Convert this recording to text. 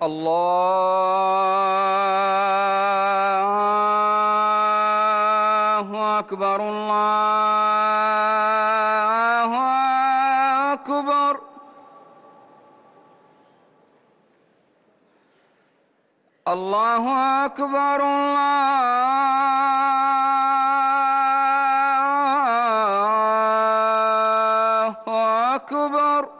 اللہ اکبر اللہ اکبر اللہ اکبر اللہ اکبر